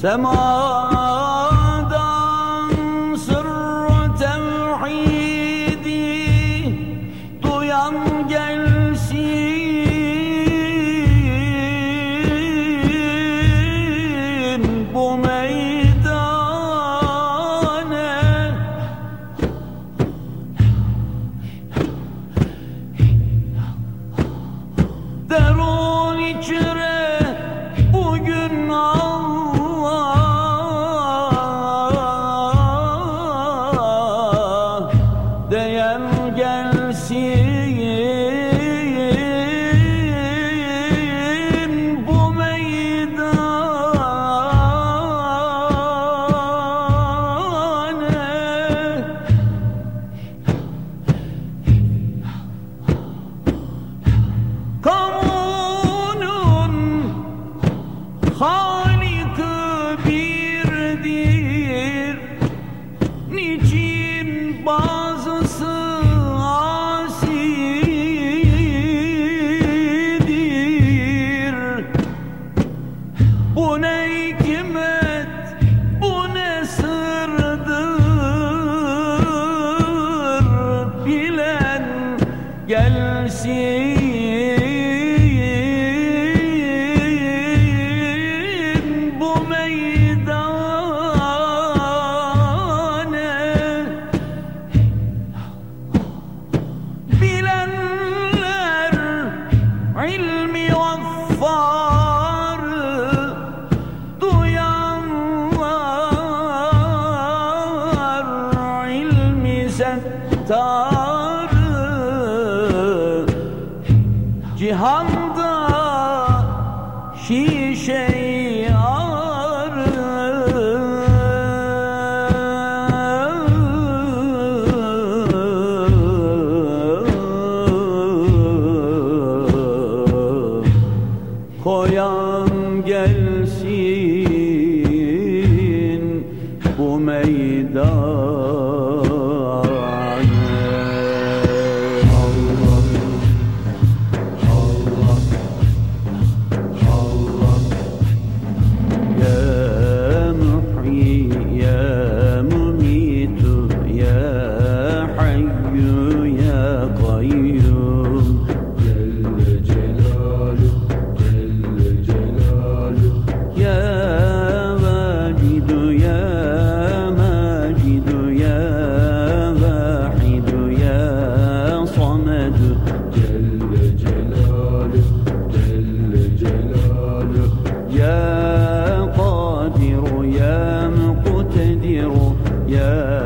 Sema. gelsin bu meydane. Bilenler ilmi vaffarı duyanlar ilmi zettar şişeyi koyan gelsin. yeah.